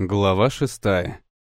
Глава 6.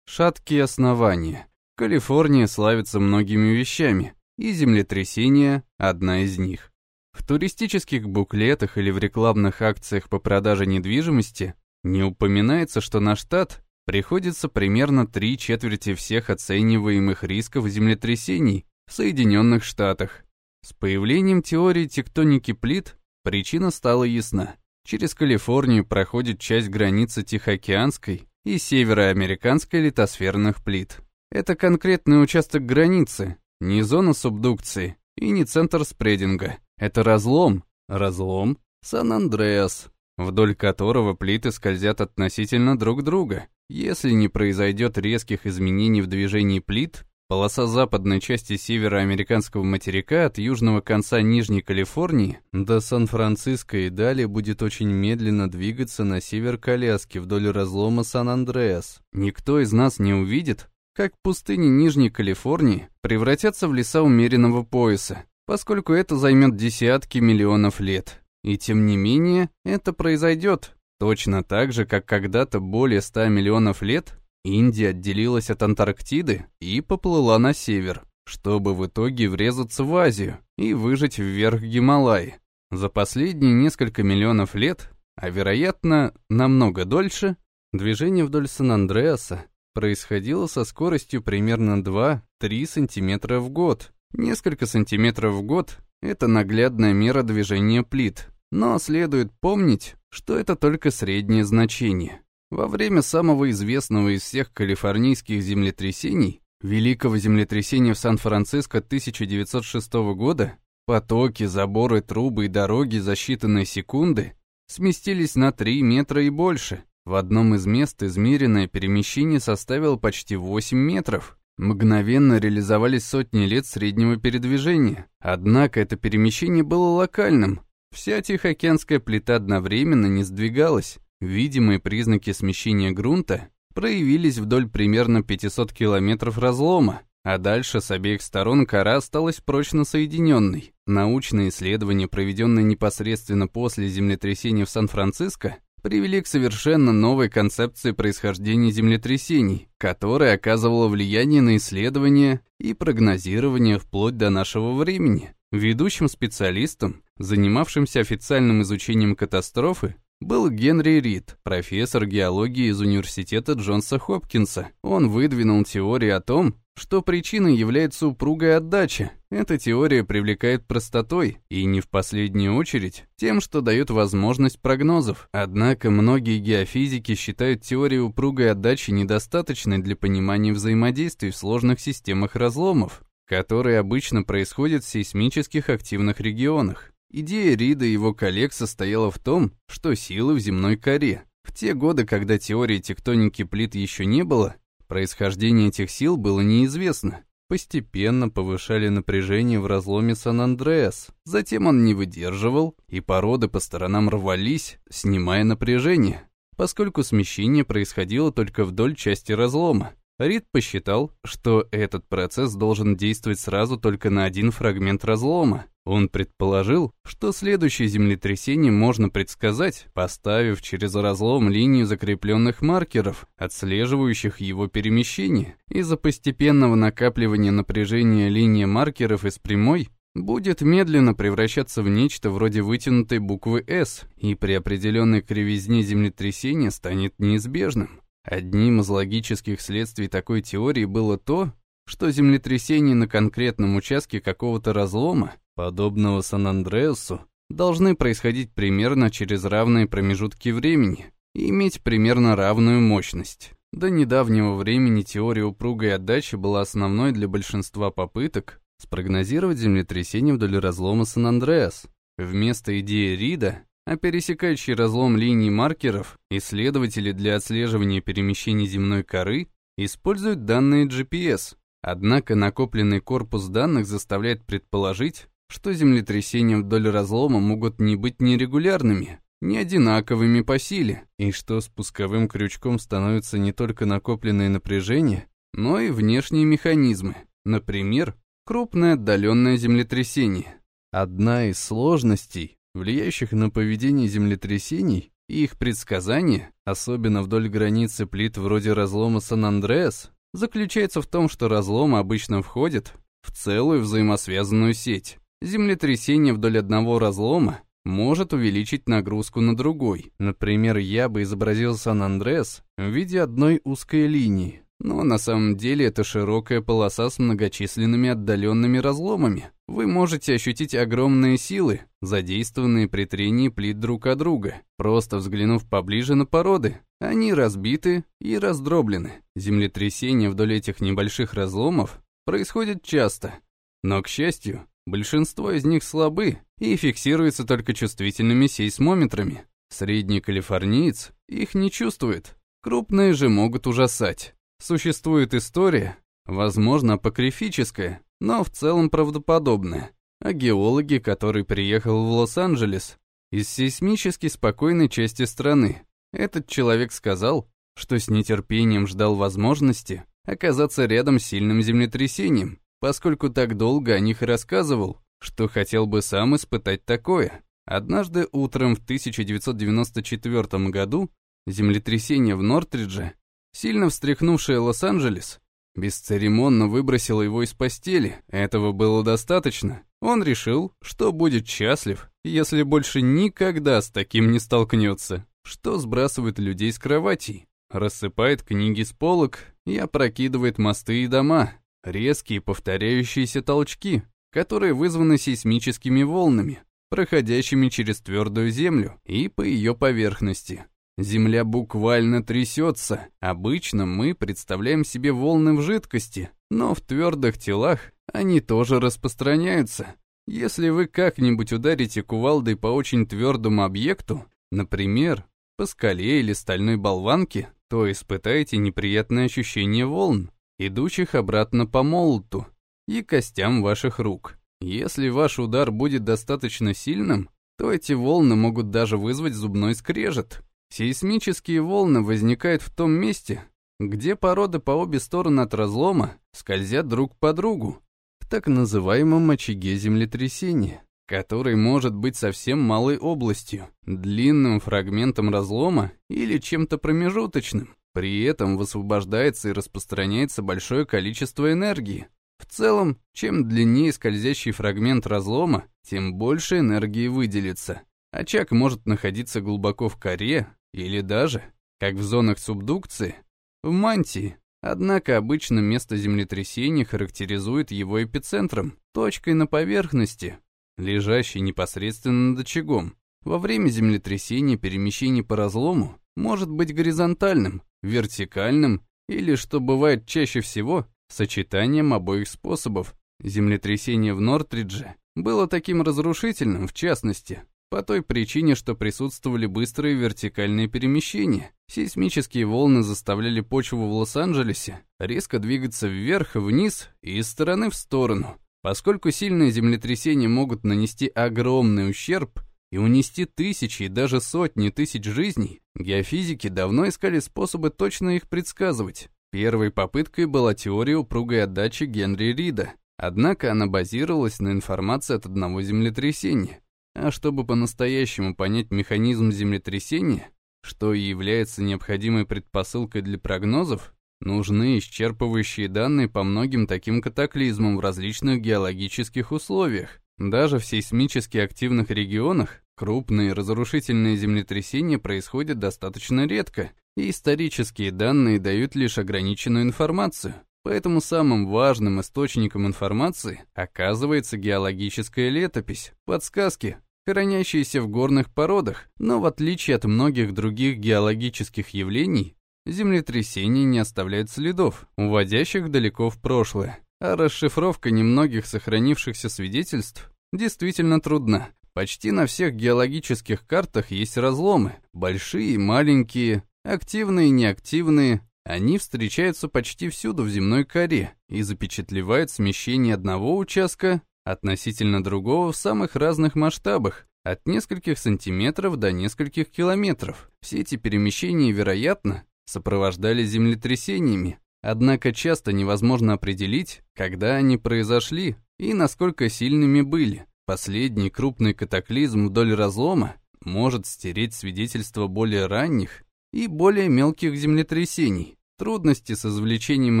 Шаткие основания. Калифорния славится многими вещами, и землетрясение – одна из них. В туристических буклетах или в рекламных акциях по продаже недвижимости не упоминается, что на штат приходится примерно три четверти всех оцениваемых рисков землетрясений в Соединенных Штатах. С появлением теории тектоники плит причина стала ясна. Через Калифорнию проходит часть границы Тихоокеанской и североамериканской литосферных плит. Это конкретный участок границы, не зона субдукции и не центр спрединга. Это разлом, разлом Сан-Андреас, вдоль которого плиты скользят относительно друг друга. Если не произойдет резких изменений в движении плит, Полоса западной части североамериканского материка от южного конца Нижней Калифорнии до Сан-Франциско и далее будет очень медленно двигаться на север Коляски вдоль разлома Сан-Андреас. Никто из нас не увидит, как пустыни Нижней Калифорнии превратятся в леса умеренного пояса, поскольку это займет десятки миллионов лет. И тем не менее, это произойдет, точно так же, как когда-то более 100 миллионов лет Индия отделилась от Антарктиды и поплыла на север, чтобы в итоге врезаться в Азию и выжить вверх Гималаи. За последние несколько миллионов лет, а вероятно, намного дольше, движение вдоль Сан-Андреаса происходило со скоростью примерно 2-3 см в год. Несколько сантиметров в год — это наглядная мера движения плит, но следует помнить, что это только среднее значение. Во время самого известного из всех калифорнийских землетрясений, Великого землетрясения в Сан-Франциско 1906 года, потоки, заборы, трубы и дороги за считанные секунды сместились на 3 метра и больше. В одном из мест измеренное перемещение составило почти 8 метров. Мгновенно реализовались сотни лет среднего передвижения. Однако это перемещение было локальным. Вся Тихоокеанская плита одновременно не сдвигалась. Видимые признаки смещения грунта проявились вдоль примерно 500 километров разлома, а дальше с обеих сторон кора осталась прочно соединенной. Научные исследования, проведенные непосредственно после землетрясения в Сан-Франциско, привели к совершенно новой концепции происхождения землетрясений, которая оказывала влияние на исследования и прогнозирование вплоть до нашего времени. Ведущим специалистом, занимавшимся официальным изучением катастрофы, был Генри Рид, профессор геологии из университета Джонса Хопкинса. Он выдвинул теорию о том, что причиной является упругая отдача. Эта теория привлекает простотой и, не в последнюю очередь, тем, что дает возможность прогнозов. Однако многие геофизики считают теорию упругой отдачи недостаточной для понимания взаимодействий в сложных системах разломов, которые обычно происходят в сейсмических активных регионах. Идея Рида и его коллег состояла в том, что силы в земной коре. В те годы, когда теории тектоники плит еще не было, происхождение этих сил было неизвестно. Постепенно повышали напряжение в разломе Сан-Андреас. Затем он не выдерживал, и породы по сторонам рвались, снимая напряжение, поскольку смещение происходило только вдоль части разлома. Рид посчитал, что этот процесс должен действовать сразу только на один фрагмент разлома, он предположил, что следующее землетрясение можно предсказать, поставив через разлом линию закрепленных маркеров, отслеживающих его перемещение. Из-за постепенного накапливания напряжения линия маркеров из прямой будет медленно превращаться в нечто вроде вытянутой буквы «С», и при определенной кривизне землетрясения станет неизбежным. Одним из логических следствий такой теории было то, что землетрясение на конкретном участке какого-то разлома подобного Сан-Андреасу, должны происходить примерно через равные промежутки времени и иметь примерно равную мощность. До недавнего времени теория упругой отдачи была основной для большинства попыток спрогнозировать землетрясение вдоль разлома Сан-Андреас. Вместо идеи Рида а пересекающий разлом линий маркеров исследователи для отслеживания перемещений земной коры используют данные GPS. Однако накопленный корпус данных заставляет предположить, что землетрясения вдоль разлома могут не быть нерегулярными, не одинаковыми по силе, и что спусковым крючком становятся не только накопленные напряжения, но и внешние механизмы, например, крупное отдаленное землетрясение. Одна из сложностей, влияющих на поведение землетрясений, Их предсказание, особенно вдоль границы плит вроде разлома Сан-Андреас, заключается в том, что разлом обычно входит в целую взаимосвязанную сеть. Землетрясение вдоль одного разлома может увеличить нагрузку на другой. Например, я бы изобразил Сан-Андрес в виде одной узкой линии, но на самом деле это широкая полоса с многочисленными отдаленными разломами. Вы можете ощутить огромные силы, задействованные при трении плит друг от друга, просто взглянув поближе на породы. Они разбиты и раздроблены. Землетрясения вдоль этих небольших разломов происходят часто. Но, к счастью, большинство из них слабы и фиксируются только чувствительными сейсмометрами. Средний калифорниец их не чувствует. Крупные же могут ужасать. Существует история, возможно, апокрифическая, но в целом правдоподобная, о геологе, который приехал в Лос-Анджелес из сейсмически спокойной части страны. Этот человек сказал, что с нетерпением ждал возможности оказаться рядом с сильным землетрясением, поскольку так долго о них рассказывал, что хотел бы сам испытать такое. Однажды утром в 1994 году землетрясение в Нортридже Сильно встряхнувшая Лос-Анджелес бесцеремонно выбросила его из постели. Этого было достаточно. Он решил, что будет счастлив, если больше никогда с таким не столкнется, что сбрасывает людей с кроватей, рассыпает книги с полок и опрокидывает мосты и дома. Резкие повторяющиеся толчки, которые вызваны сейсмическими волнами, проходящими через твердую землю и по ее поверхности. Земля буквально трясется. Обычно мы представляем себе волны в жидкости, но в твердых телах они тоже распространяются. Если вы как-нибудь ударите кувалдой по очень твердому объекту, например, по скале или стальной болванке, то испытаете неприятное ощущение волн, идущих обратно по молоту и костям ваших рук. Если ваш удар будет достаточно сильным, то эти волны могут даже вызвать зубной скрежет. Сейсмические волны возникают в том месте, где породы по обе стороны от разлома скользят друг по другу, в так называемом очаге землетрясения, который может быть совсем малой областью, длинным фрагментом разлома или чем-то промежуточным. При этом высвобождается и распространяется большое количество энергии. В целом, чем длиннее скользящий фрагмент разлома, тем больше энергии выделится. Очаг может находиться глубоко в коре, или даже, как в зонах субдукции, в мантии. Однако обычно место землетрясения характеризует его эпицентром, точкой на поверхности, лежащей непосредственно над очагом. Во время землетрясения перемещение по разлому может быть горизонтальным, вертикальным или, что бывает чаще всего, сочетанием обоих способов. Землетрясение в Нортридже было таким разрушительным, в частности, по той причине, что присутствовали быстрые вертикальные перемещения. Сейсмические волны заставляли почву в Лос-Анджелесе резко двигаться вверх, вниз и из стороны в сторону. Поскольку сильные землетрясения могут нанести огромный ущерб и унести тысячи и даже сотни тысяч жизней, геофизики давно искали способы точно их предсказывать. Первой попыткой была теория упругой отдачи Генри Рида, однако она базировалась на информации от одного землетрясения. А чтобы по-настоящему понять механизм землетрясения, что и является необходимой предпосылкой для прогнозов, нужны исчерпывающие данные по многим таким катаклизмам в различных геологических условиях. Даже в сейсмически активных регионах крупные разрушительные землетрясения происходят достаточно редко, и исторические данные дают лишь ограниченную информацию. Поэтому самым важным источником информации оказывается геологическая летопись, подсказки, хранящиеся в горных породах, но в отличие от многих других геологических явлений, землетрясения не оставляют следов, уводящих далеко в прошлое. А расшифровка немногих сохранившихся свидетельств действительно трудна. Почти на всех геологических картах есть разломы, большие маленькие, активные неактивные. Они встречаются почти всюду в земной коре и запечатлевают смещение одного участка относительно другого в самых разных масштабах, от нескольких сантиметров до нескольких километров. Все эти перемещения, вероятно, сопровождались землетрясениями, однако часто невозможно определить, когда они произошли и насколько сильными были. Последний крупный катаклизм вдоль разлома может стереть свидетельства более ранних и более мелких землетрясений. Трудности с извлечением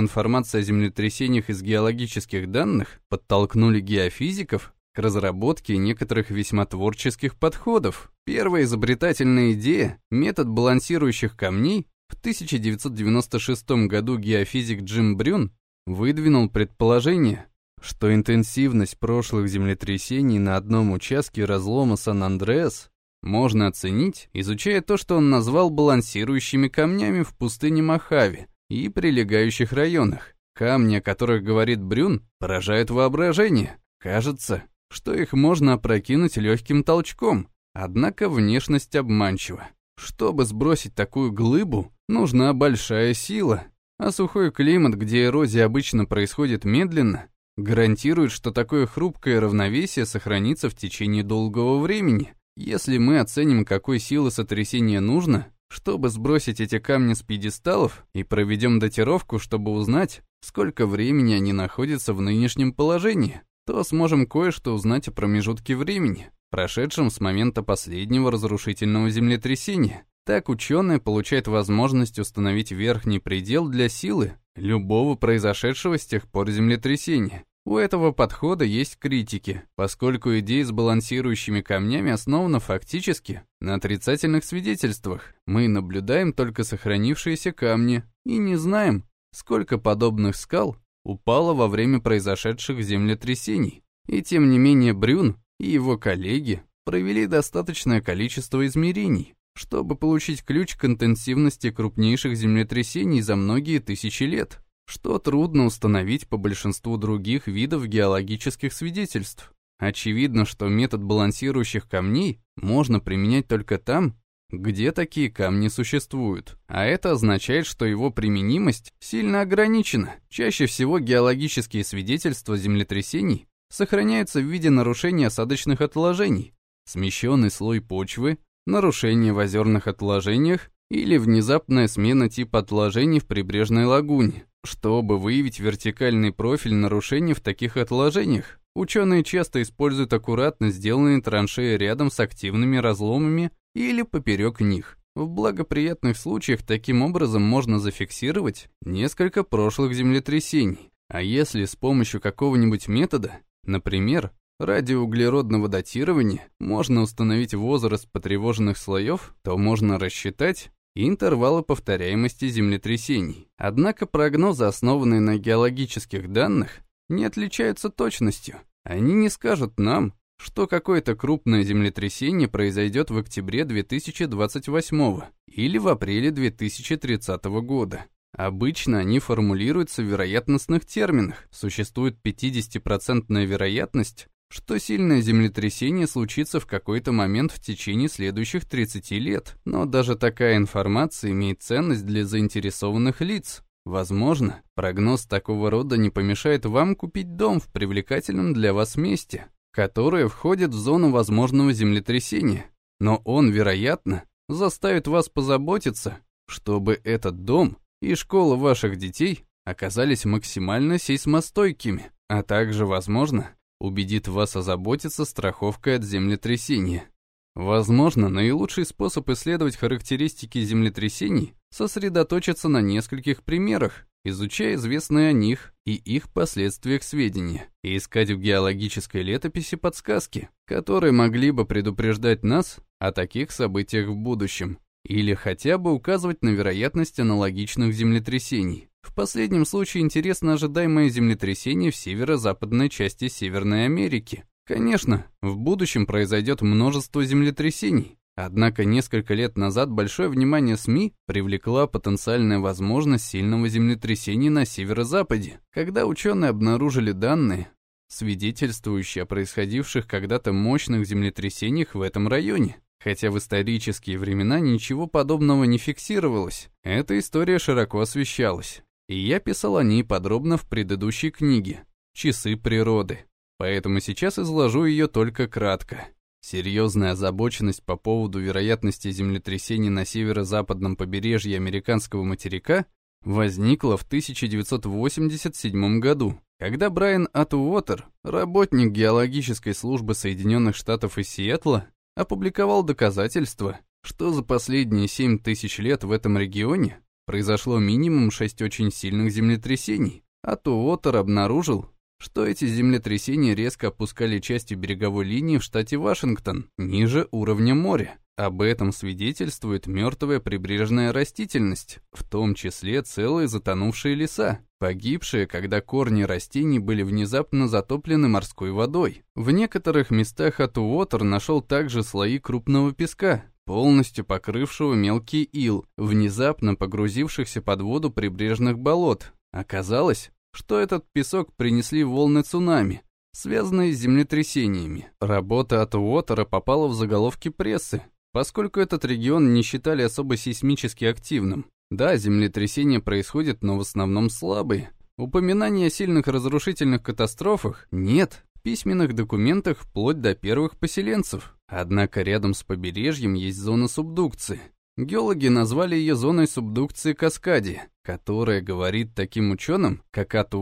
информации о землетрясениях из геологических данных подтолкнули геофизиков к разработке некоторых весьма творческих подходов. Первая изобретательная идея – метод балансирующих камней в 1996 году геофизик Джим Брюн выдвинул предположение, что интенсивность прошлых землетрясений на одном участке разлома Сан-Андреас можно оценить, изучая то, что он назвал балансирующими камнями в пустыне Мохаве и прилегающих районах. Камни, о которых говорит Брюн, поражают воображение. Кажется, что их можно опрокинуть легким толчком, однако внешность обманчива. Чтобы сбросить такую глыбу, нужна большая сила, а сухой климат, где эрозия обычно происходит медленно, гарантирует, что такое хрупкое равновесие сохранится в течение долгого времени. Если мы оценим, какой силы сотрясения нужно, чтобы сбросить эти камни с пьедесталов, и проведем датировку, чтобы узнать, сколько времени они находятся в нынешнем положении, то сможем кое-что узнать о промежутке времени, прошедшем с момента последнего разрушительного землетрясения. Так ученые получают возможность установить верхний предел для силы любого произошедшего с тех пор землетрясения. У этого подхода есть критики, поскольку идея с балансирующими камнями основана фактически на отрицательных свидетельствах. Мы наблюдаем только сохранившиеся камни и не знаем, сколько подобных скал упало во время произошедших землетрясений. И тем не менее Брюн и его коллеги провели достаточное количество измерений, чтобы получить ключ к интенсивности крупнейших землетрясений за многие тысячи лет что трудно установить по большинству других видов геологических свидетельств. Очевидно, что метод балансирующих камней можно применять только там, где такие камни существуют. А это означает, что его применимость сильно ограничена. Чаще всего геологические свидетельства землетрясений сохраняются в виде нарушения осадочных отложений, смещенный слой почвы, нарушение в озерных отложениях или внезапная смена типа отложений в прибрежной лагуне. Чтобы выявить вертикальный профиль нарушений в таких отложениях, ученые часто используют аккуратно сделанные траншеи рядом с активными разломами или поперек них. В благоприятных случаях таким образом можно зафиксировать несколько прошлых землетрясений. А если с помощью какого-нибудь метода, например, радиоуглеродного датирования, можно установить возраст потревоженных слоев, то можно рассчитать, и интервалы повторяемости землетрясений. Однако прогнозы, основанные на геологических данных, не отличаются точностью. Они не скажут нам, что какое-то крупное землетрясение произойдет в октябре 2028 или в апреле 2030 года. Обычно они формулируются в вероятностных терминах. Существует 50% вероятность, что сильное землетрясение случится в какой-то момент в течение следующих 30 лет. Но даже такая информация имеет ценность для заинтересованных лиц. Возможно, прогноз такого рода не помешает вам купить дом в привлекательном для вас месте, которое входит в зону возможного землетрясения. Но он, вероятно, заставит вас позаботиться, чтобы этот дом и школа ваших детей оказались максимально сейсмостойкими, а также, возможно, убедит вас озаботиться страховкой от землетрясения. Возможно, наилучший способ исследовать характеристики землетрясений сосредоточиться на нескольких примерах, изучая известные о них и их последствиях сведения, и искать в геологической летописи подсказки, которые могли бы предупреждать нас о таких событиях в будущем, или хотя бы указывать на вероятность аналогичных землетрясений. В последнем случае интересно ожидаемое землетрясение в северо-западной части Северной Америки. Конечно, в будущем произойдет множество землетрясений, однако несколько лет назад большое внимание СМИ привлекла потенциальная возможность сильного землетрясения на северо-западе, когда ученые обнаружили данные, свидетельствующие о происходивших когда-то мощных землетрясениях в этом районе. Хотя в исторические времена ничего подобного не фиксировалось, эта история широко освещалась и я писал о ней подробно в предыдущей книге «Часы природы», поэтому сейчас изложу ее только кратко. Серьезная озабоченность по поводу вероятности землетрясений на северо-западном побережье американского материка возникла в 1987 году, когда Брайан Атуотер, работник геологической службы Соединенных Штатов из Сиэтла, опубликовал доказательства, что за последние 7 тысяч лет в этом регионе произошло минимум 6 очень сильных землетрясений, а Туотер обнаружил, что эти землетрясения резко опускали части береговой линии в штате Вашингтон ниже уровня моря. Об этом свидетельствует мертвая прибрежная растительность, в том числе целые затонувшие леса, погибшие, когда корни растений были внезапно затоплены морской водой. В некоторых местах Атуотер нашел также слои крупного песка, полностью покрывшего мелкий ил, внезапно погрузившихся под воду прибрежных болот. Оказалось, что этот песок принесли волны цунами, связанные с землетрясениями. Работа от Уотера попала в заголовки прессы, поскольку этот регион не считали особо сейсмически активным. Да, землетрясения происходят, но в основном слабые. Упоминаний о сильных разрушительных катастрофах нет в письменных документах вплоть до первых поселенцев. Однако рядом с побережьем есть зона субдукции. Геологи назвали ее зоной субдукции Каскади, которая говорит таким ученым, как Ату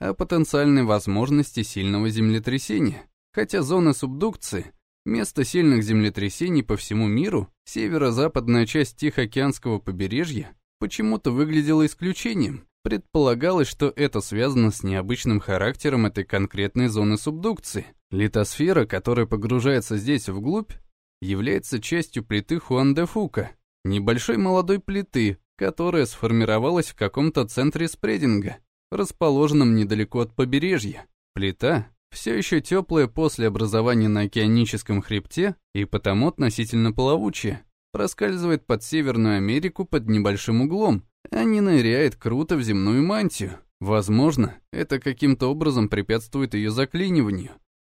о потенциальной возможности сильного землетрясения. Хотя зона субдукции Место сильных землетрясений по всему миру, северо-западная часть Тихоокеанского побережья, почему-то выглядела исключением. Предполагалось, что это связано с необычным характером этой конкретной зоны субдукции. Литосфера, которая погружается здесь вглубь, является частью плиты Хуан-де-Фука, небольшой молодой плиты, которая сформировалась в каком-то центре спрединга, расположенном недалеко от побережья. Плита все еще теплое после образования на океаническом хребте и потому относительно плавучее, проскальзывает под Северную Америку под небольшим углом, а не ныряет круто в земную мантию. Возможно, это каким-то образом препятствует ее заклиниванию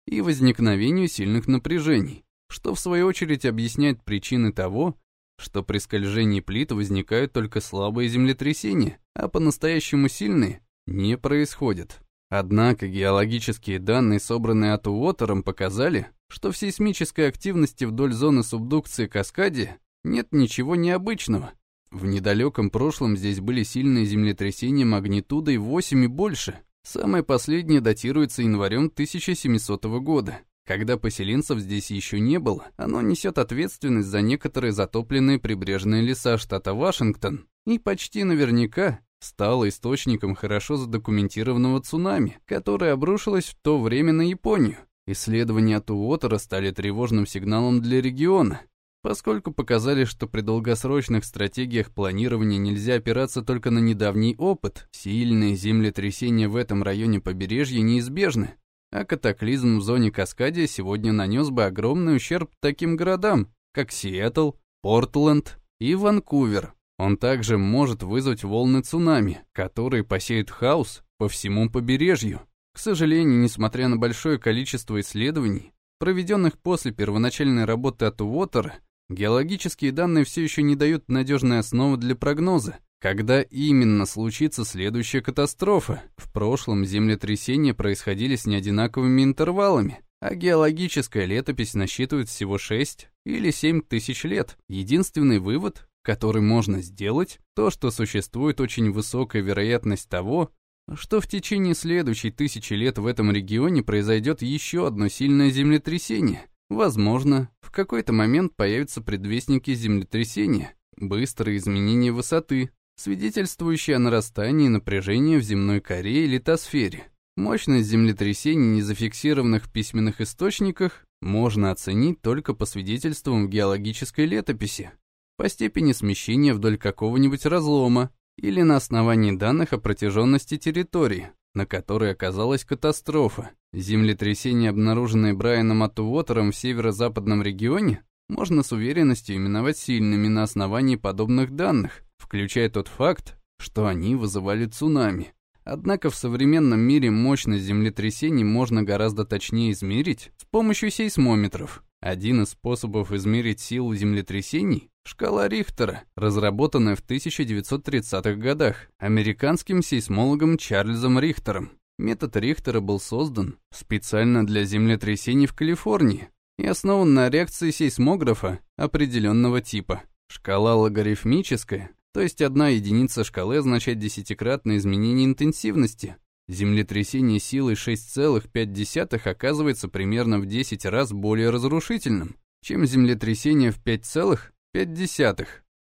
и возникновению сильных напряжений, что в свою очередь объясняет причины того, что при скольжении плит возникают только слабые землетрясения, а по-настоящему сильные не происходят. Однако геологические данные, собранные от Уотером, показали, что в сейсмической активности вдоль зоны субдукции Каскади нет ничего необычного. В недалеком прошлом здесь были сильные землетрясения магнитудой 8 и больше. Самое последнее датируется январем 1700 года. Когда поселенцев здесь еще не было, оно несет ответственность за некоторые затопленные прибрежные леса штата Вашингтон и почти наверняка стало источником хорошо задокументированного цунами, которое обрушилось в то время на Японию. Исследования Туотера стали тревожным сигналом для региона, поскольку показали, что при долгосрочных стратегиях планирования нельзя опираться только на недавний опыт. Сильные землетрясения в этом районе побережья неизбежны, а катаклизм в зоне Каскадия сегодня нанес бы огромный ущерб таким городам, как Сиэтл, Портленд и Ванкувер. Он также может вызвать волны цунами, которые посеют хаос по всему побережью. К сожалению, несмотря на большое количество исследований, проведенных после первоначальной работы от Уотера, геологические данные все еще не дают надежной основы для прогноза, когда именно случится следующая катастрофа. В прошлом землетрясения происходили с неодинаковыми интервалами, а геологическая летопись насчитывает всего 6 или 7 тысяч лет. Единственный вывод который можно сделать, то, что существует очень высокая вероятность того, что в течение следующей тысячи лет в этом регионе произойдет еще одно сильное землетрясение. Возможно, в какой-то момент появятся предвестники землетрясения, быстрые изменения высоты, свидетельствующие о нарастании напряжения в земной коре и литосфере. Мощность землетрясений, не зафиксированных в письменных источниках, можно оценить только по свидетельствам в геологической летописи по степени смещения вдоль какого-нибудь разлома или на основании данных о протяженности территории, на которой оказалась катастрофа. Землетрясения, обнаруженные Брайаном Атуотером в северо-западном регионе, можно с уверенностью именовать сильными на основании подобных данных, включая тот факт, что они вызывали цунами. Однако в современном мире мощность землетрясений можно гораздо точнее измерить с помощью сейсмометров. Один из способов измерить силу землетрясений – шкала Рихтера, разработанная в 1930-х годах американским сейсмологом Чарльзом Рихтером. Метод Рихтера был создан специально для землетрясений в Калифорнии и основан на реакции сейсмографа определенного типа. Шкала логарифмическая, то есть одна единица шкалы означает десятикратное изменение интенсивности, Землетрясение силой 6,5 оказывается примерно в 10 раз более разрушительным, чем землетрясение в 5,5.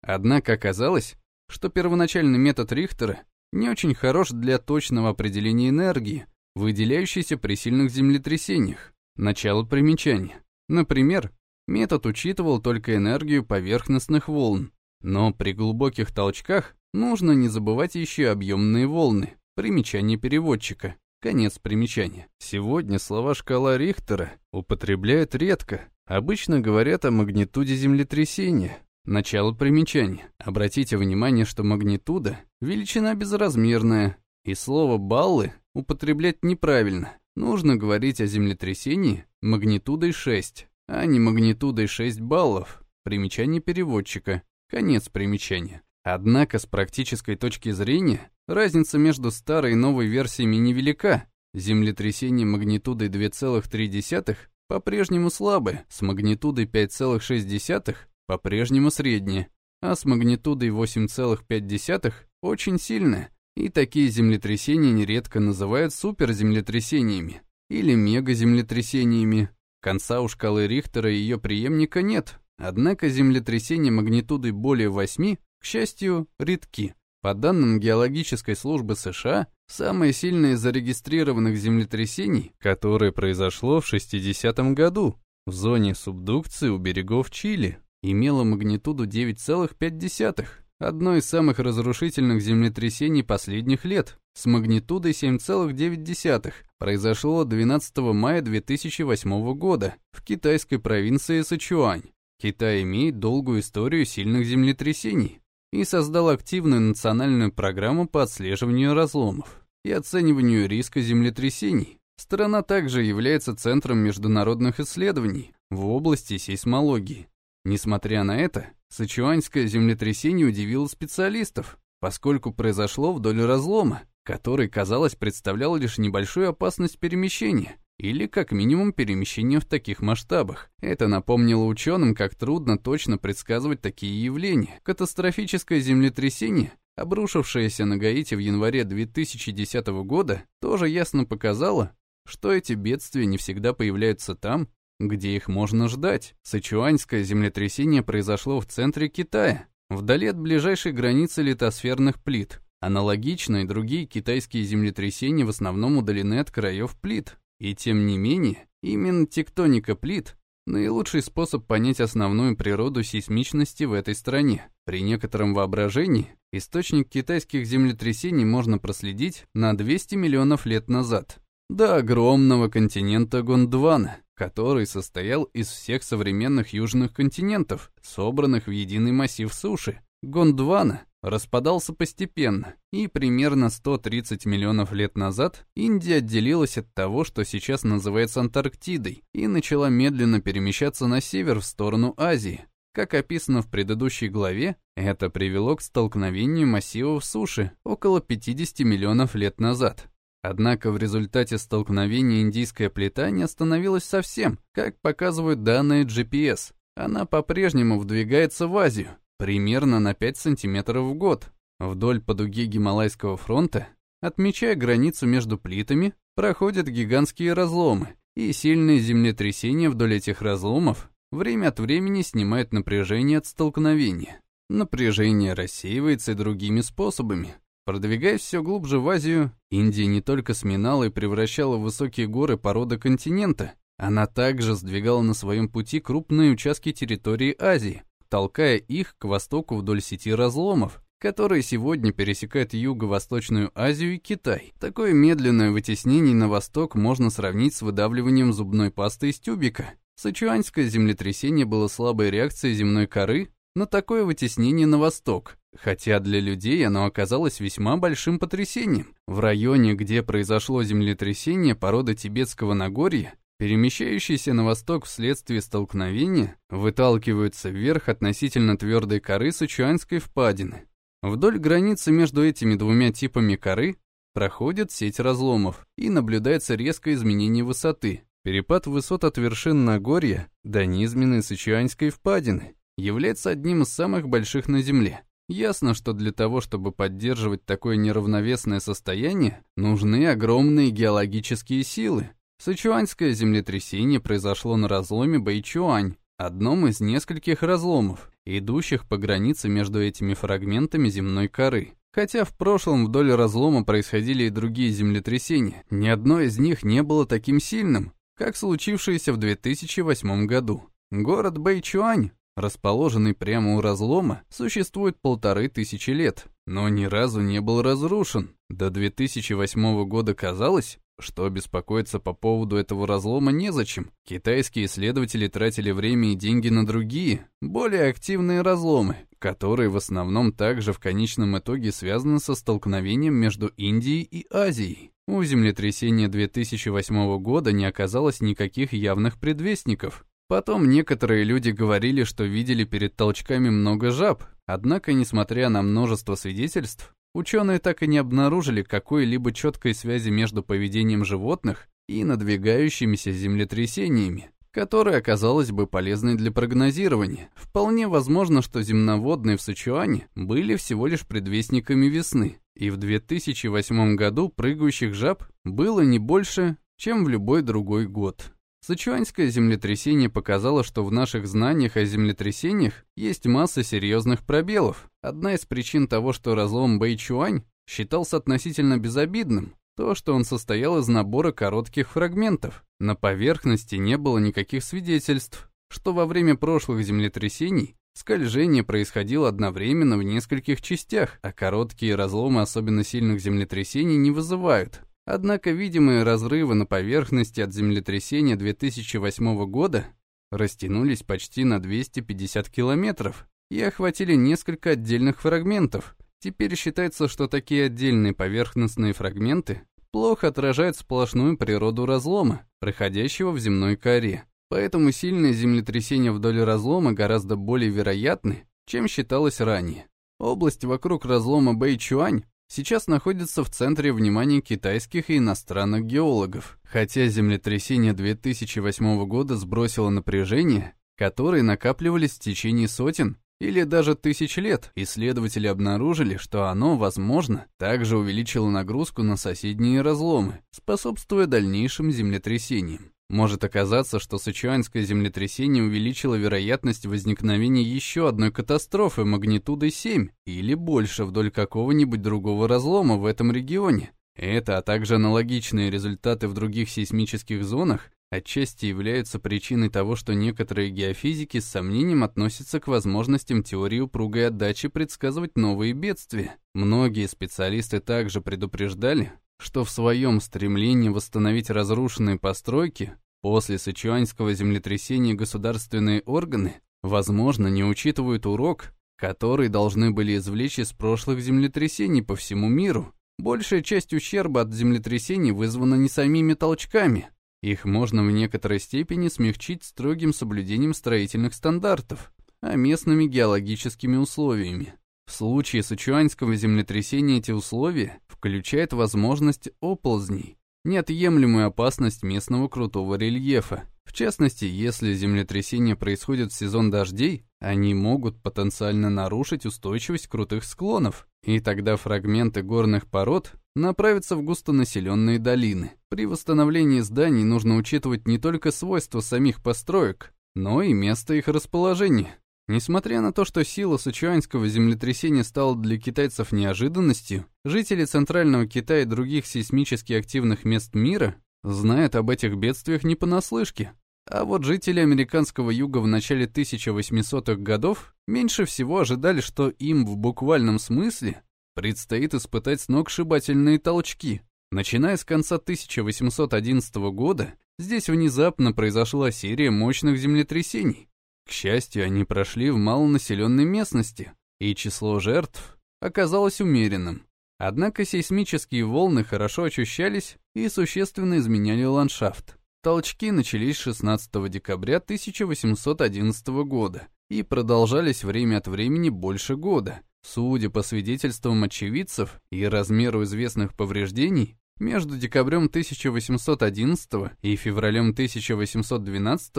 Однако оказалось, что первоначальный метод Рихтера не очень хорош для точного определения энергии, выделяющейся при сильных землетрясениях. Начало примечания. Например, метод учитывал только энергию поверхностных волн, но при глубоких толчках нужно не забывать еще объемные волны. Примечание переводчика. Конец примечания. Сегодня слова шкала Рихтера употребляют редко. Обычно говорят о магнитуде землетрясения. Начало примечания. Обратите внимание, что магнитуда – величина безразмерная, и слово «баллы» употреблять неправильно. Нужно говорить о землетрясении магнитудой 6, а не магнитудой 6 баллов. Примечание переводчика. Конец примечания. Однако с практической точки зрения разница между старой и новой версиями невелика. Землетрясение магнитудой 2,3 по-прежнему слабое, с магнитудой 5,6 по-прежнему среднее, а с магнитудой 8,5 очень сильное. И такие землетрясения нередко называют суперземлетрясениями или мегаземлетрясениями. Конца у шкалы Рихтера и ее преемника нет, однако землетрясения магнитудой более 8, к счастью, редки. По данным Геологической службы США, самое сильное из зарегистрированных землетрясений, которое произошло в 60-м году в зоне субдукции у берегов Чили, имело магнитуду 9,5 одно из самых разрушительных землетрясений последних лет, с магнитудой 7,9, произошло 12 мая 2008 года в китайской провинции Сычуань. Китай имеет долгую историю сильных землетрясений и создал активную национальную программу по отслеживанию разломов и оцениванию риска землетрясений. Страна также является центром международных исследований в области сейсмологии. Несмотря на это, Сычуанское землетрясение удивило специалистов, поскольку произошло вдоль разлома, который, казалось, представлял лишь небольшую опасность перемещения, или как минимум перемещения в таких масштабах. Это напомнило ученым, как трудно точно предсказывать такие явления. Катастрофическое землетрясение, обрушившееся на Гаити в январе 2010 года, тоже ясно показало, что эти бедствия не всегда появляются там, где их можно ждать? Сычуаньское землетрясение произошло в центре Китая, вдали от ближайшей границы литосферных плит. Аналогично и другие китайские землетрясения в основном удалены от краев плит. И тем не менее, именно тектоника плит – наилучший способ понять основную природу сейсмичности в этой стране. При некотором воображении источник китайских землетрясений можно проследить на 200 миллионов лет назад, до огромного континента Гондвана, который состоял из всех современных южных континентов, собранных в единый массив суши. Гондвана распадался постепенно, и примерно 130 миллионов лет назад Индия отделилась от того, что сейчас называется Антарктидой, и начала медленно перемещаться на север в сторону Азии. Как описано в предыдущей главе, это привело к столкновению массивов суши около 50 миллионов лет назад. Однако в результате столкновения индийская плита не остановилась совсем, как показывают данные GPS. Она по-прежнему вдвигается в Азию, примерно на 5 сантиметров в год. Вдоль по дуге Гималайского фронта, отмечая границу между плитами, проходят гигантские разломы, и сильные землетрясения вдоль этих разломов время от времени снимают напряжение от столкновения. Напряжение рассеивается и другими способами, Продвигаясь все глубже в Азию, Индия не только сминала и превращала в высокие горы породы континента, она также сдвигала на своем пути крупные участки территории Азии, толкая их к востоку вдоль сети разломов, которые сегодня пересекают Юго-Восточную Азию и Китай. Такое медленное вытеснение на восток можно сравнить с выдавливанием зубной пасты из тюбика. Сычуаньское землетрясение было слабой реакцией земной коры на такое вытеснение на восток, хотя для людей оно оказалось весьма большим потрясением. В районе, где произошло землетрясение породы тибетского Нагорья, перемещающиеся на восток вследствие столкновения, выталкиваются вверх относительно твердой коры Сычуанской впадины. Вдоль границы между этими двумя типами коры проходит сеть разломов, и наблюдается резкое изменение высоты. Перепад высот от вершин Нагорья до низменной Сычуанской впадины является одним из самых больших на Земле. Ясно, что для того, чтобы поддерживать такое неравновесное состояние, нужны огромные геологические силы. Сычуаньское землетрясение произошло на разломе Бэйчуань, одном из нескольких разломов, идущих по границе между этими фрагментами земной коры. Хотя в прошлом вдоль разлома происходили и другие землетрясения, ни одно из них не было таким сильным, как случившееся в 2008 году. Город Бэйчуань, расположенный прямо у разлома, существует полторы тысячи лет, но ни разу не был разрушен. До 2008 года казалось, что беспокоиться по поводу этого разлома незачем. Китайские исследователи тратили время и деньги на другие, более активные разломы, которые в основном также в конечном итоге связаны со столкновением между Индией и Азией. У землетрясения 2008 года не оказалось никаких явных предвестников. Потом некоторые люди говорили, что видели перед толчками много жаб, однако, несмотря на множество свидетельств, ученые так и не обнаружили какой-либо четкой связи между поведением животных и надвигающимися землетрясениями, которая оказалась бы полезной для прогнозирования. Вполне возможно, что земноводные в Сычуане были всего лишь предвестниками весны, и в 2008 году прыгающих жаб было не больше, чем в любой другой год. Сычуанское землетрясение показало, что в наших знаниях о землетрясениях есть масса серьезных пробелов. Одна из причин того, что разлом Бэйчуань считался относительно безобидным, то, что он состоял из набора коротких фрагментов. На поверхности не было никаких свидетельств, что во время прошлых землетрясений Скольжение происходило одновременно в нескольких частях, а короткие разломы особенно сильных землетрясений не вызывают. Однако видимые разрывы на поверхности от землетрясения 2008 года растянулись почти на 250 километров и охватили несколько отдельных фрагментов. Теперь считается, что такие отдельные поверхностные фрагменты плохо отражают сплошную природу разлома, проходящего в земной коре. Поэтому сильные землетрясения вдоль разлома гораздо более вероятны, чем считалось ранее. Область вокруг разлома Бэйчуань сейчас находится в центре внимания китайских и иностранных геологов, хотя землетрясение 2008 года сбросило напряжение, которые накапливались в течение сотен или даже тысяч лет, исследователи обнаружили, что оно, возможно, также увеличило нагрузку на соседние разломы, способствуя дальнейшим землетрясениям. Может оказаться, что Сычуанское землетрясение увеличило вероятность возникновения еще одной катастрофы магнитудой 7 или больше вдоль какого-нибудь другого разлома в этом регионе. Это, а также аналогичные результаты в других сейсмических зонах отчасти являются причиной того, что некоторые геофизики с сомнением относятся к возможностям теории упругой отдачи предсказывать новые бедствия. Многие специалисты также предупреждали, что в своем стремлении восстановить разрушенные постройки после сычуанского землетрясения государственные органы, возможно, не учитывают урок, который должны были извлечь из прошлых землетрясений по всему миру. Большая часть ущерба от землетрясений вызвана не самими толчками. Их можно в некоторой степени смягчить строгим соблюдением строительных стандартов, а местными геологическими условиями. В случае сычуанского землетрясения эти условия включают возможность оползней, неотъемлемую опасность местного крутого рельефа. В частности, если землетрясение происходит в сезон дождей, они могут потенциально нарушить устойчивость крутых склонов, и тогда фрагменты горных пород направятся в густонаселенные долины. При восстановлении зданий нужно учитывать не только свойства самих построек, но и место их расположения. Несмотря на то, что сила сычуанского землетрясения стала для китайцев неожиданностью, жители Центрального Китая и других сейсмически активных мест мира знают об этих бедствиях не понаслышке. А вот жители американского юга в начале 1800-х годов меньше всего ожидали, что им в буквальном смысле предстоит испытать сногсшибательные толчки. Начиная с конца 1811 года, здесь внезапно произошла серия мощных землетрясений, к счастью, они прошли в малонаселенной местности, и число жертв оказалось умеренным. Однако сейсмические волны хорошо ощущались и существенно изменяли ландшафт. Толчки начались 16 декабря 1811 года и продолжались время от времени больше года. Судя по свидетельствам очевидцев и размеру известных повреждений, между декабрем 1811 и февралем 1812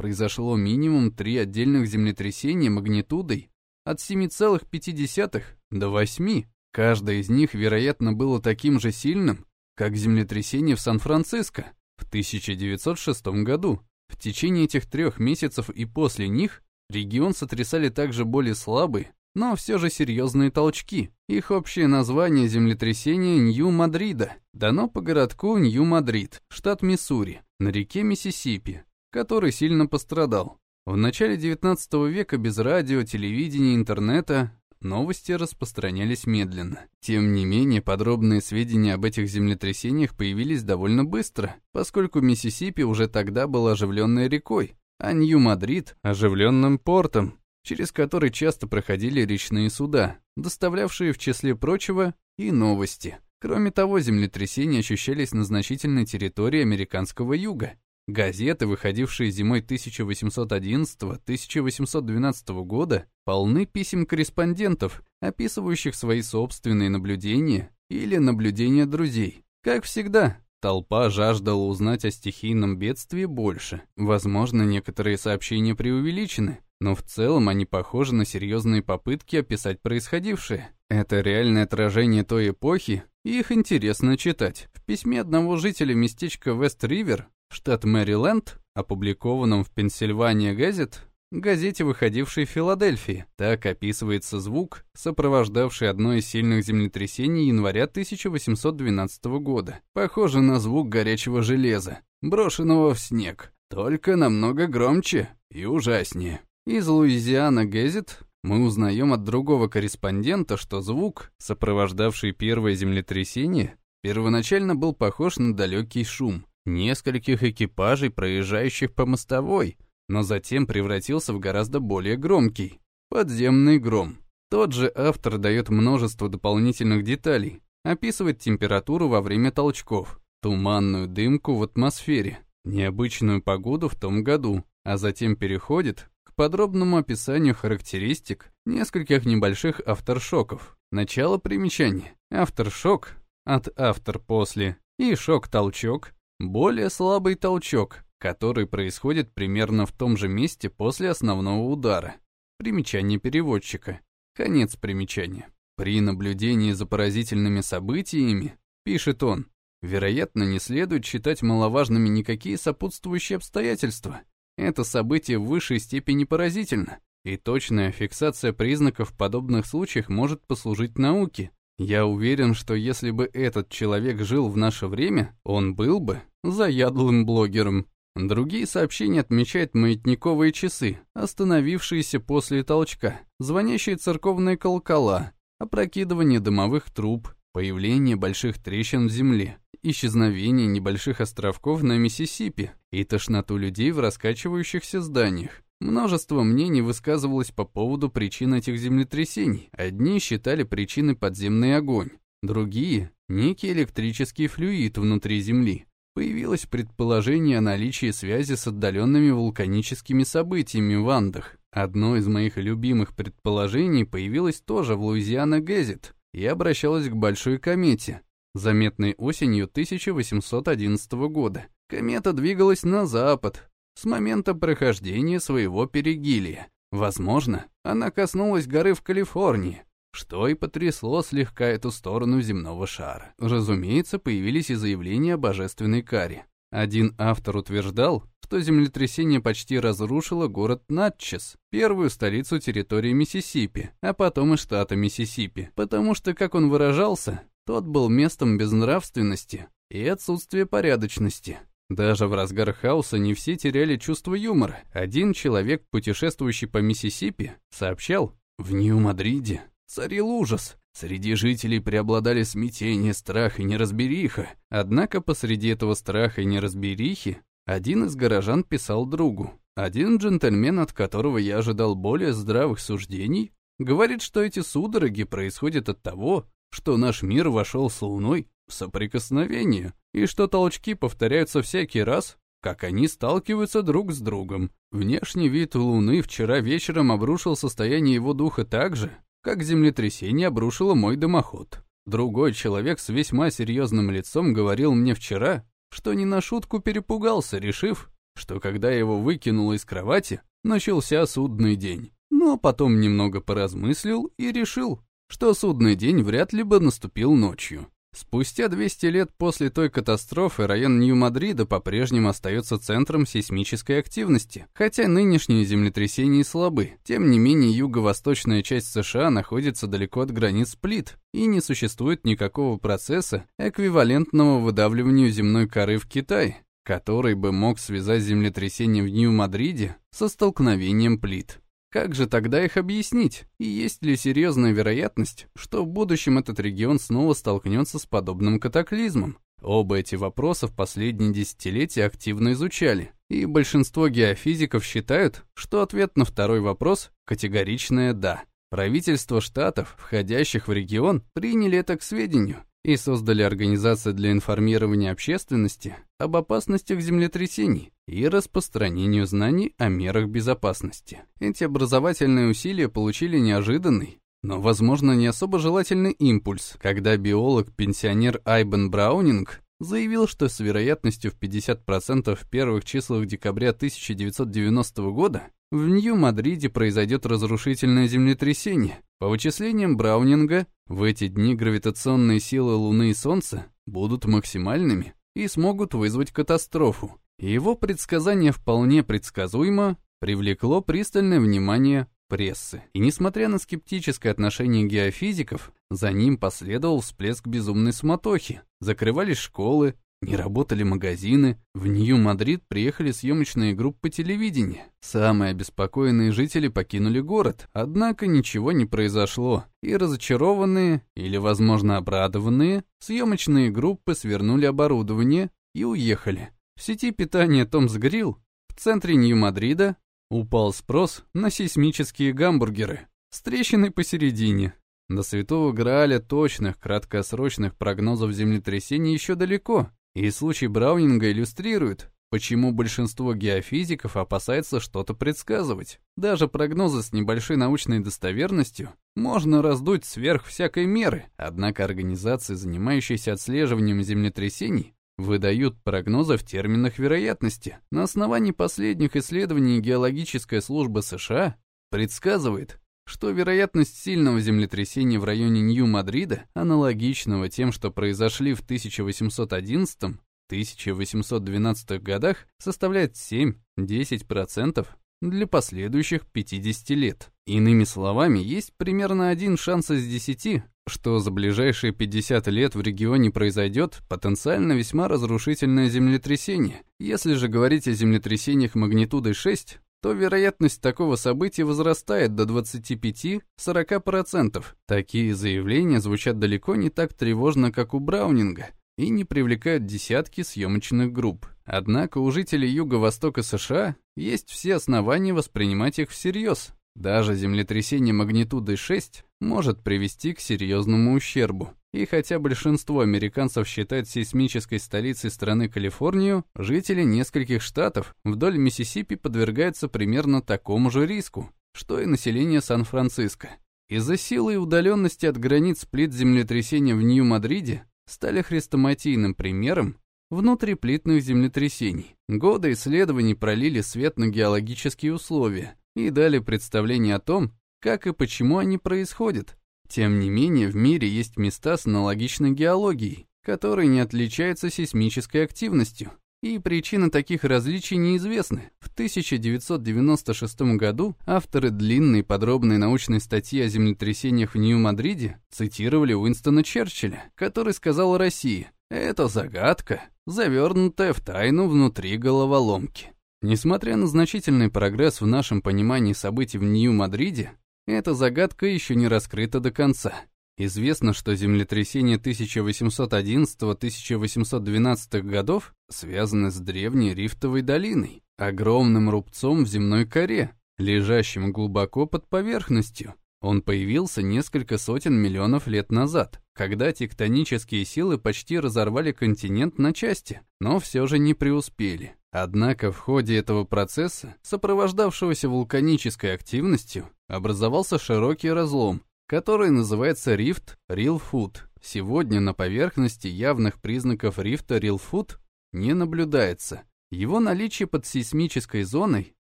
произошло минимум три отдельных землетрясения магнитудой от 7,5 до 8. Каждое из них, вероятно, было таким же сильным, как землетрясение в Сан-Франциско в 1906 году. В течение этих трех месяцев и после них регион сотрясали также более слабые, но все же серьезные толчки. Их общее название землетрясения Нью-Мадрида дано по городку Нью-Мадрид, штат Миссури, на реке Миссисипи, который сильно пострадал. В начале XIX века без радио, телевидения, интернета новости распространялись медленно. Тем не менее, подробные сведения об этих землетрясениях появились довольно быстро, поскольку Миссисипи уже тогда был оживленной рекой, а Нью-Мадрид – оживленным портом, через который часто проходили речные суда, доставлявшие в числе прочего и новости. Кроме того, землетрясения ощущались на значительной территории американского юга. Газеты, выходившие зимой 1811-1812 года, полны писем корреспондентов, описывающих свои собственные наблюдения или наблюдения друзей. Как всегда, толпа жаждала узнать о стихийном бедствии больше. Возможно, некоторые сообщения преувеличены, но в целом они похожи на серьезные попытки описать происходившее. Это реальное отражение той эпохи, и их интересно читать. В письме одного жителя местечка Вест-Ривер, штат Мэриленд, опубликованном в Пенсильвания Газет, газете, выходившей в Филадельфии. Так описывается звук, сопровождавший одно из сильных землетрясений января 1812 года. Похоже на звук горячего железа, брошенного в снег, только намного громче и ужаснее. Из Луизиана Газет мы узнаем от другого корреспондента, что звук, сопровождавший первое землетрясение, первоначально был похож на далекий шум нескольких экипажей, проезжающих по мостовой, но затем превратился в гораздо более громкий подземный гром. Тот же автор дает множество дополнительных деталей, описывает температуру во время толчков, туманную дымку в атмосфере, необычную погоду в том году, а затем переходит подробному описанию характеристик нескольких небольших авторшоков. Начало примечания. Авторшок от автор после и шок-толчок более слабый толчок, который происходит примерно в том же месте после основного удара. Примечание переводчика. Конец примечания. При наблюдении за поразительными событиями, пишет он, вероятно, не следует считать маловажными никакие сопутствующие обстоятельства, это событие в высшей степени поразительно, и точная фиксация признаков в подобных случаях может послужить науке. Я уверен, что если бы этот человек жил в наше время, он был бы заядлым блогером. Другие сообщения отмечают маятниковые часы, остановившиеся после толчка, звонящие церковные колокола, опрокидывание дымовых труб, появление больших трещин в земле, исчезновение небольших островков на Миссисипи и тошноту людей в раскачивающихся зданиях. Множество мнений высказывалось по поводу причин этих землетрясений. Одни считали причиной подземный огонь, другие — некий электрический флюид внутри Земли. Появилось предположение о наличии связи с отдаленными вулканическими событиями в Андах. Одно из моих любимых предположений появилось тоже в Луизиана Гезет и обращалось к Большой комете, заметной осенью 1811 года. Комета двигалась на запад с момента прохождения своего перигелия. Возможно, она коснулась горы в Калифорнии, что и потрясло слегка эту сторону земного шара. Разумеется, появились и заявления о божественной каре. Один автор утверждал, что землетрясение почти разрушило город Натчес, первую столицу территории Миссисипи, а потом и штата Миссисипи, потому что, как он выражался, тот был местом безнравственности и отсутствия порядочности. Даже в разгар хаоса не все теряли чувство юмора. Один человек, путешествующий по Миссисипи, сообщал, в Нью-Мадриде царил ужас. Среди жителей преобладали смятение, страх и неразбериха. Однако посреди этого страха и неразберихи один из горожан писал другу. Один джентльмен, от которого я ожидал более здравых суждений, говорит, что эти судороги происходят от того, что наш мир вошел с Луной соприкосновение, и что толчки повторяются всякий раз, как они сталкиваются друг с другом. Внешний вид Луны вчера вечером обрушил состояние его духа так же, как землетрясение обрушило мой дымоход. Другой человек с весьма серьезным лицом говорил мне вчера, что не на шутку перепугался, решив, что когда его выкинуло из кровати, начался судный день. Но потом немного поразмыслил и решил, что судный день вряд ли бы наступил ночью. Спустя 200 лет после той катастрофы район Нью-Мадрида по-прежнему остается центром сейсмической активности, хотя нынешние землетрясения слабы. Тем не менее, юго-восточная часть США находится далеко от границ плит, и не существует никакого процесса, эквивалентного выдавливанию земной коры в Китае, который бы мог связать землетрясение в Нью-Мадриде со столкновением плит. Как же тогда их объяснить? И есть ли серьезная вероятность, что в будущем этот регион снова столкнется с подобным катаклизмом? Оба эти вопроса в последние десятилетия активно изучали, и большинство геофизиков считают, что ответ на второй вопрос – категоричное «да». Правительства штатов, входящих в регион, приняли это к сведению и создали организации для информирования общественности об опасностях землетрясений и распространению знаний о мерах безопасности. Эти образовательные усилия получили неожиданный, но, возможно, не особо желательный импульс, когда биолог-пенсионер Айбен Браунинг заявил, что с вероятностью в 50% в первых числах декабря 1990 года в Нью-Мадриде произойдет разрушительное землетрясение. По вычислениям Браунинга, в эти дни гравитационные силы Луны и Солнца будут максимальными и смогут вызвать катастрофу. Его предсказание вполне предсказуемо привлекло пристальное внимание прессы. И несмотря на скептическое отношение геофизиков, за ним последовал всплеск безумной суматохи. Закрывались школы, не работали магазины, в Нью-Мадрид приехали съемочные группы телевидения. Самые обеспокоенные жители покинули город, однако ничего не произошло, и разочарованные, или, возможно, обрадованные, съемочные группы свернули оборудование и уехали. В сети питания Томс Грилл в центре Нью-Мадрида упал спрос на сейсмические гамбургеры с трещиной посередине. До святого Грааля точных краткосрочных прогнозов землетрясений еще далеко, и случай Браунинга иллюстрирует, почему большинство геофизиков опасается что-то предсказывать. Даже прогнозы с небольшой научной достоверностью можно раздуть сверх всякой меры, однако организации, занимающиеся отслеживанием землетрясений, выдают прогнозы в терминах вероятности. На основании последних исследований геологическая служба США предсказывает, что вероятность сильного землетрясения в районе Нью-Мадрида, аналогичного тем, что произошли в 1811-1812 годах, составляет 7-10% для последующих 50 лет. Иными словами, есть примерно один шанс из 10, что за ближайшие 50 лет в регионе произойдет потенциально весьма разрушительное землетрясение. Если же говорить о землетрясениях магнитудой 6, то вероятность такого события возрастает до 25-40%. Такие заявления звучат далеко не так тревожно, как у Браунинга, и не привлекают десятки съемочных групп. Однако у жителей Юго-Востока США есть все основания воспринимать их всерьез. Даже землетрясение магнитудой 6 может привести к серьезному ущербу. И хотя большинство американцев считают сейсмической столицей страны Калифорнию, жители нескольких штатов вдоль Миссисипи подвергаются примерно такому же риску, что и население Сан-Франциско. Из-за силы и удаленности от границ плит землетрясения в Нью-Мадриде стали хрестоматийным примером внутриплитных землетрясений. Годы исследований пролили свет на геологические условия и дали представление о том, как и почему они происходят. Тем не менее, в мире есть места с аналогичной геологией, которые не отличаются сейсмической активностью, и причины таких различий неизвестны. В 1996 году авторы длинной подробной научной статьи о землетрясениях в Нью-Мадриде цитировали Уинстона Черчилля, который сказал России «Это загадка, завернутая в тайну внутри головоломки». Несмотря на значительный прогресс в нашем понимании событий в Нью-Мадриде, эта загадка еще не раскрыта до конца. Известно, что землетрясения 1811-1812 годов связаны с древней рифтовой долиной, огромным рубцом в земной коре, лежащим глубоко под поверхностью. Он появился несколько сотен миллионов лет назад, когда тектонические силы почти разорвали континент на части, но все же не преуспели. Однако в ходе этого процесса, сопровождавшегося вулканической активностью, образовался широкий разлом, который называется рифт Рилфут. Сегодня на поверхности явных признаков рифта Рилфут не наблюдается. Его наличие под сейсмической зоной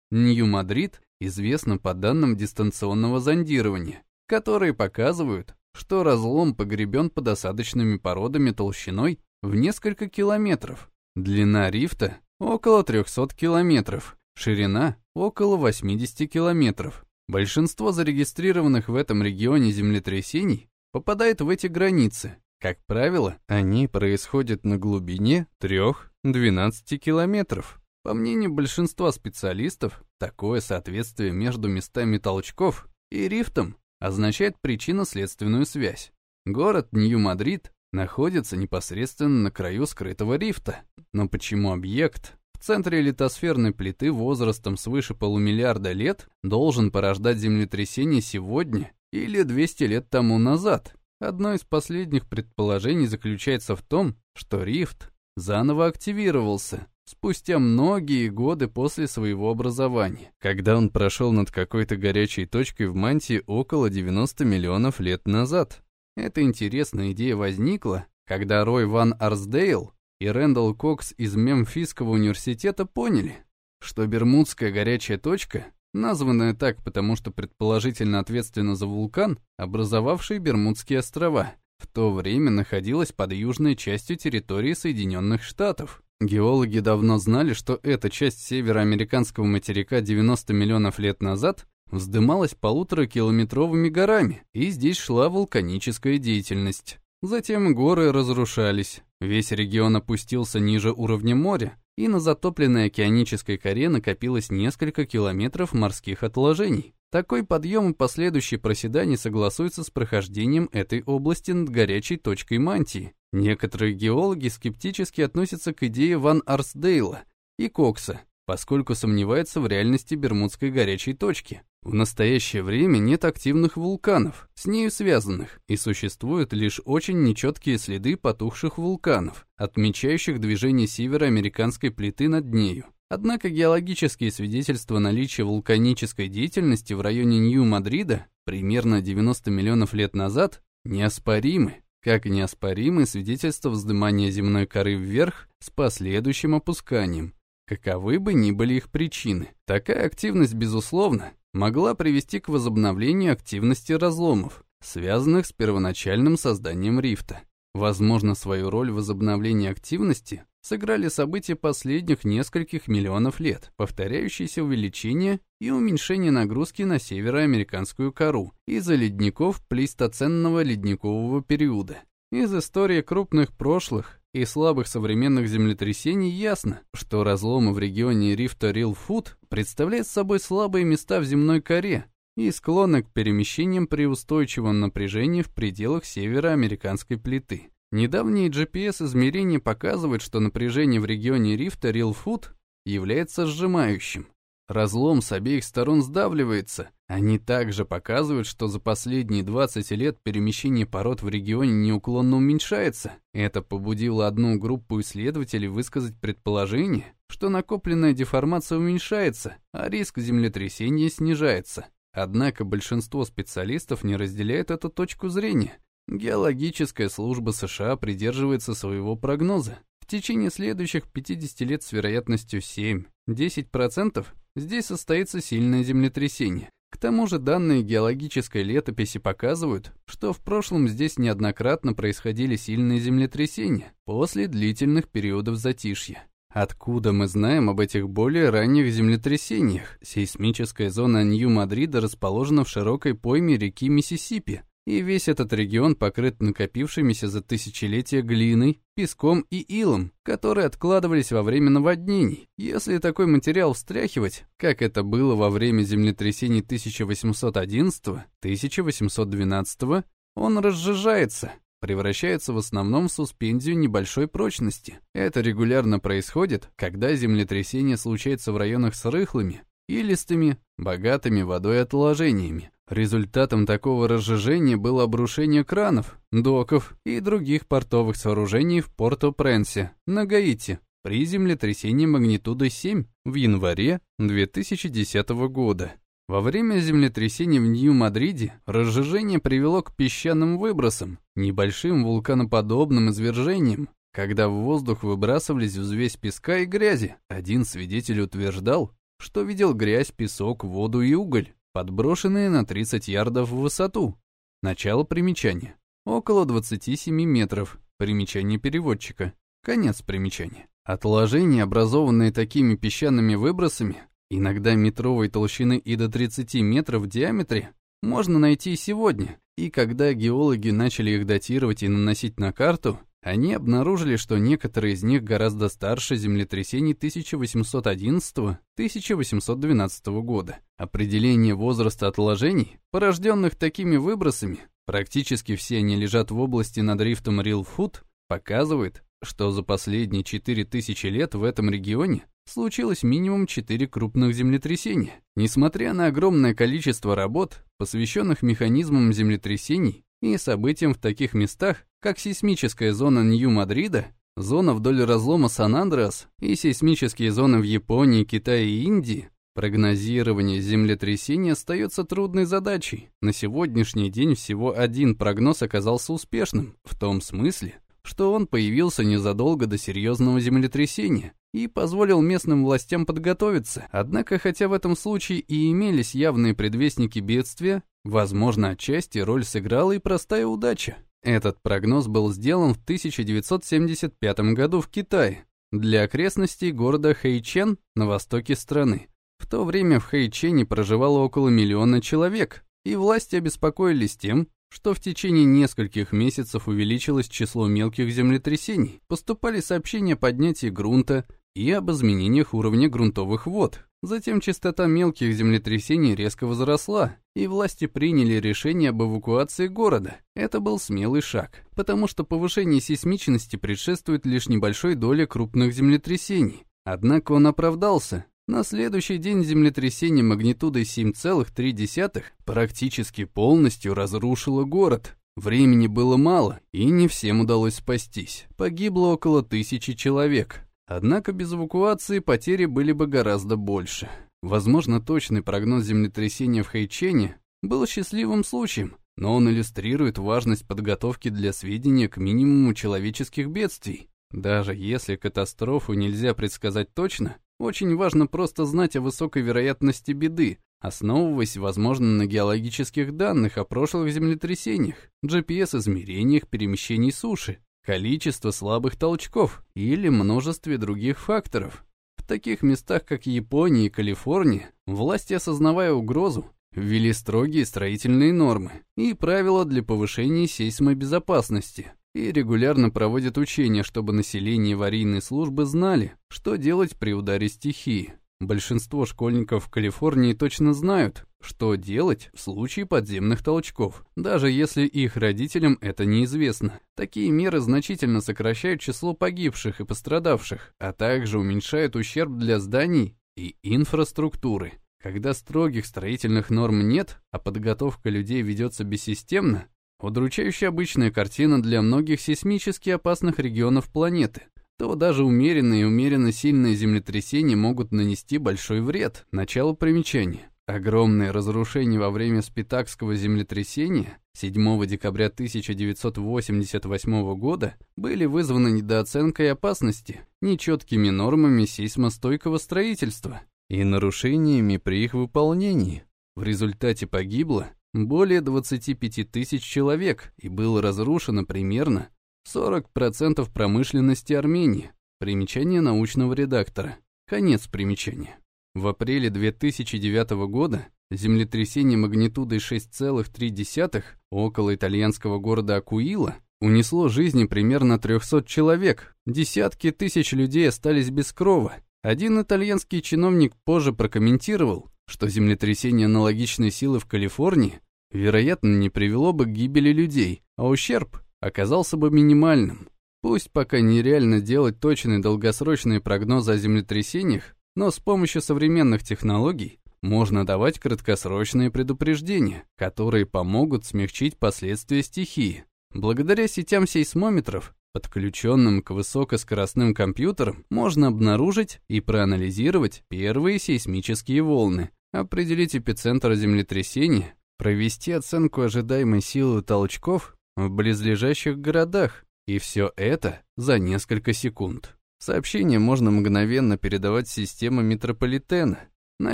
Нью-Мадрид известно по данным дистанционного зондирования, которые показывают, что разлом погребен под осадочными породами толщиной в несколько километров. Длина рифта около 300 километров, ширина около 80 километров. Большинство зарегистрированных в этом регионе землетрясений попадает в эти границы. Как правило, они происходят на глубине 3-12 километров. По мнению большинства специалистов, такое соответствие между местами толчков и рифтом означает причинно-следственную связь. Город Нью-Мадрид находится непосредственно на краю скрытого рифта. Но почему объект в центре литосферной плиты возрастом свыше полумиллиарда лет должен порождать землетрясение сегодня или 200 лет тому назад? Одно из последних предположений заключается в том, что рифт заново активировался спустя многие годы после своего образования, когда он прошел над какой-то горячей точкой в мантии около 90 миллионов лет назад. Эта интересная идея возникла, когда Рой Ван Арсдейл и Рэндалл Кокс из Мемфисского университета поняли, что Бермудская горячая точка, названная так потому, что предположительно ответственна за вулкан, образовавший Бермудские острова, в то время находилась под южной частью территории Соединенных Штатов. Геологи давно знали, что эта часть североамериканского материка 90 миллионов лет назад вздымалась полуторакилометровыми горами, и здесь шла вулканическая деятельность. Затем горы разрушались, весь регион опустился ниже уровня моря, и на затопленной океанической коре накопилось несколько километров морских отложений. Такой подъем и последующее проседание согласуются с прохождением этой области над горячей точкой мантии. Некоторые геологи скептически относятся к идее Ван Арсдейла и Кокса, поскольку сомневаются в реальности Бермудской горячей точки. В настоящее время нет активных вулканов, с нею связанных, и существуют лишь очень нечеткие следы потухших вулканов, отмечающих движение североамериканской плиты над нею. Однако геологические свидетельства наличия вулканической деятельности в районе Нью-Мадрида примерно 90 миллионов лет назад неоспоримы, как неоспоримы свидетельства вздымания земной коры вверх с последующим опусканием, Каковы бы ни были их причины, такая активность, безусловно, могла привести к возобновлению активности разломов, связанных с первоначальным созданием рифта. Возможно, свою роль в возобновлении активности сыграли события последних нескольких миллионов лет, повторяющиеся увеличение и уменьшение нагрузки на североамериканскую кору из-за ледников плейстоценного ледникового периода. Из истории крупных прошлых и слабых современных землетрясений ясно, что разломы в регионе рифта Рилфуд представляют собой слабые места в земной коре и склонны к перемещениям при устойчивом напряжении в пределах североамериканской плиты. Недавние GPS-измерения показывают, что напряжение в регионе рифта Рилфуд является сжимающим. Разлом с обеих сторон сдавливается. Они также показывают, что за последние 20 лет перемещение пород в регионе неуклонно уменьшается. Это побудило одну группу исследователей высказать предположение, что накопленная деформация уменьшается, а риск землетрясения снижается. Однако большинство специалистов не разделяет эту точку зрения. Геологическая служба США придерживается своего прогноза. В течение следующих 50 лет с вероятностью 7-10% здесь состоится сильное землетрясение. К тому же данные геологической летописи показывают, что в прошлом здесь неоднократно происходили сильные землетрясения после длительных периодов затишья. Откуда мы знаем об этих более ранних землетрясениях? Сейсмическая зона Нью-Мадрида расположена в широкой пойме реки Миссисипи, и весь этот регион покрыт накопившимися за тысячелетия глиной, песком и илом, которые откладывались во время наводнений. Если такой материал встряхивать, как это было во время землетрясений 1811-1812, он разжижается, превращается в основном в суспензию небольшой прочности. Это регулярно происходит, когда землетрясение случается в районах с рыхлыми, илистыми, богатыми водой отложениями, Результатом такого разжижения было обрушение кранов, доков и других портовых сооружений в Порто-Пренсе, на Гаити, при землетрясении магнитудой 7 в январе 2010 года. Во время землетрясения в Нью-Мадриде разжижение привело к песчаным выбросам, небольшим вулканоподобным извержениям, когда в воздух выбрасывались взвесь песка и грязи. Один свидетель утверждал, что видел грязь, песок, воду и уголь подброшенные на 30 ярдов в высоту. Начало примечания. Около 27 метров. Примечание переводчика. Конец примечания. Отложения, образованные такими песчаными выбросами, иногда метровой толщины и до 30 метров в диаметре, можно найти сегодня, и когда геологи начали их датировать и наносить на карту, они обнаружили, что некоторые из них гораздо старше землетрясений 1811-1812 года. Определение возраста отложений, порожденных такими выбросами, практически все они лежат в области над рифтом Рилфуд, показывает, что за последние 4000 лет в этом регионе случилось минимум 4 крупных землетрясения. Несмотря на огромное количество работ, посвященных механизмам землетрясений и событиям в таких местах, как сейсмическая зона Нью-Мадрида, зона вдоль разлома Сан-Андреас и сейсмические зоны в Японии, Китае и Индии, прогнозирование землетрясения остается трудной задачей. На сегодняшний день всего один прогноз оказался успешным, в том смысле, что он появился незадолго до серьезного землетрясения и позволил местным властям подготовиться. Однако, хотя в этом случае и имелись явные предвестники бедствия, возможно, отчасти роль сыграла и простая удача. Этот прогноз был сделан в 1975 году в Китае для окрестностей города Хэйчен на востоке страны. В то время в Хэйчене проживало около миллиона человек, и власти обеспокоились тем, что в течение нескольких месяцев увеличилось число мелких землетрясений, поступали сообщения о поднятии грунта и об изменениях уровня грунтовых вод. Затем частота мелких землетрясений резко возросла, и власти приняли решение об эвакуации города. Это был смелый шаг, потому что повышение сейсмичности предшествует лишь небольшой доле крупных землетрясений. Однако он оправдался, на следующий день землетрясение магнитудой 7,3 практически полностью разрушило город. Времени было мало, и не всем удалось спастись. Погибло около тысячи человек. Однако без эвакуации потери были бы гораздо больше. Возможно, точный прогноз землетрясения в Хайчене был счастливым случаем, но он иллюстрирует важность подготовки для сведения к минимуму человеческих бедствий. Даже если катастрофу нельзя предсказать точно, очень важно просто знать о высокой вероятности беды, основываясь, возможно, на геологических данных о прошлых землетрясениях, GPS-измерениях перемещений суши, количество слабых толчков или множестве других факторов. В таких местах, как Япония и Калифорния, власти, осознавая угрозу, ввели строгие строительные нормы и правила для повышения сейсмобезопасности и регулярно проводят учения, чтобы население и аварийные службы знали, что делать при ударе стихии. Большинство школьников в Калифорнии точно знают, что делать в случае подземных толчков, даже если их родителям это неизвестно. Такие меры значительно сокращают число погибших и пострадавших, а также уменьшают ущерб для зданий и инфраструктуры. Когда строгих строительных норм нет, а подготовка людей ведется бессистемно, Удручающая обычная картина для многих сейсмически опасных регионов планеты. То даже умеренные и умеренно сильные землетрясения могут нанести большой вред. Начало примечания. Огромные разрушения во время Спитакского землетрясения 7 декабря 1988 года были вызваны недооценкой опасности, нечеткими нормами сейсмостойкого строительства и нарушениями при их выполнении. В результате погибло более 25 тысяч человек и было разрушено примерно 40% промышленности Армении. Примечание научного редактора. Конец примечания. В апреле 2009 года землетрясение магнитудой 6,3 около итальянского города Акуила унесло жизни примерно 300 человек. Десятки тысяч людей остались без крова. Один итальянский чиновник позже прокомментировал, что землетрясение аналогичной силы в Калифорнии, вероятно, не привело бы к гибели людей, а ущерб оказался бы минимальным. Пусть пока нереально делать точные долгосрочные прогнозы о землетрясениях, но с помощью современных технологий можно давать краткосрочные предупреждения, которые помогут смягчить последствия стихии. Благодаря сетям сейсмометров, подключенным к высокоскоростным компьютерам, можно обнаружить и проанализировать первые сейсмические волны, определить эпицентр землетрясения, провести оценку ожидаемой силы толчков в близлежащих городах, и все это за несколько секунд. Сообщение можно мгновенно передавать в систему метрополитена, на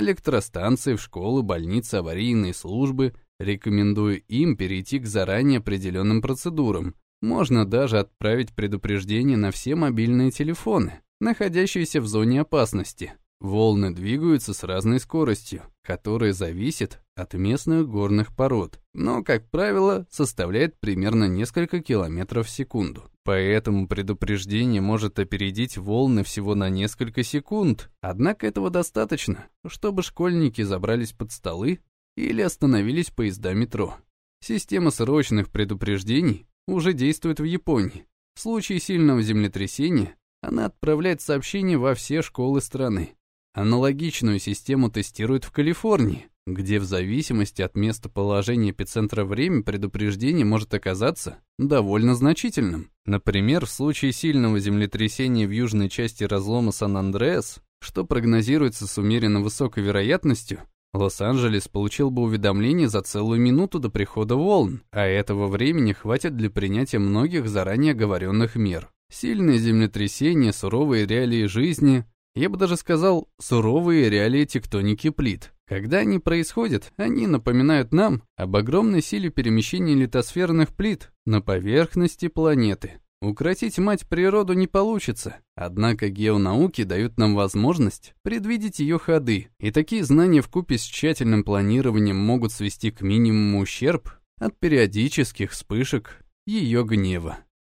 электростанции, в школы, больницы, аварийные службы Рекомендую им перейти к заранее определенным процедурам. Можно даже отправить предупреждение на все мобильные телефоны, находящиеся в зоне опасности. Волны двигаются с разной скоростью, которая зависит от местных горных пород, но, как правило, составляет примерно несколько километров в секунду. Поэтому предупреждение может опередить волны всего на несколько секунд, однако этого достаточно, чтобы школьники забрались под столы или остановились поезда метро. Система срочных предупреждений уже действует в Японии. В случае сильного землетрясения она отправляет сообщение во все школы страны. Аналогичную систему тестируют в Калифорнии, где в зависимости от местоположения эпицентра время предупреждение может оказаться довольно значительным. Например, в случае сильного землетрясения в южной части разлома Сан-Андреас, что прогнозируется с умеренно высокой вероятностью, Лос-Анджелес получил бы уведомление за целую минуту до прихода волн, а этого времени хватит для принятия многих заранее оговоренных мер. Сильное землетрясение, суровые реалии жизни, я бы даже сказал, суровые реалии тектоники плит. Когда они происходят, они напоминают нам об огромной силе перемещения литосферных плит на поверхности планеты. Укротить мать природу не получится, однако геонауки дают нам возможность предвидеть ее ходы, и такие знания вкупе с тщательным планированием могут свести к минимуму ущерб от периодических вспышек ее гнева.